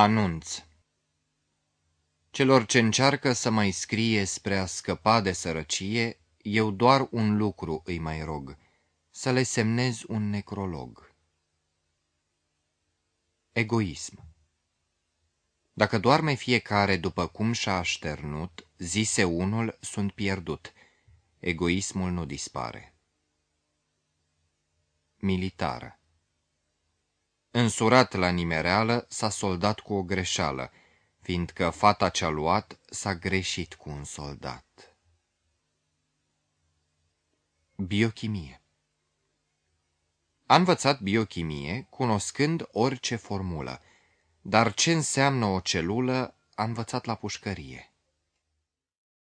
Anunț Celor ce încearcă să mai scrie spre a scăpa de sărăcie, eu doar un lucru îi mai rog, să le semnez un necrolog. Egoism Dacă doarme fiecare după cum și-a așternut, zise unul, sunt pierdut. Egoismul nu dispare. Militară Însurat la nimereală, s-a soldat cu o greșeală, fiindcă fata ce-a luat s-a greșit cu un soldat. Biochimie A învățat biochimie, cunoscând orice formulă, dar ce înseamnă o celulă a învățat la pușcărie.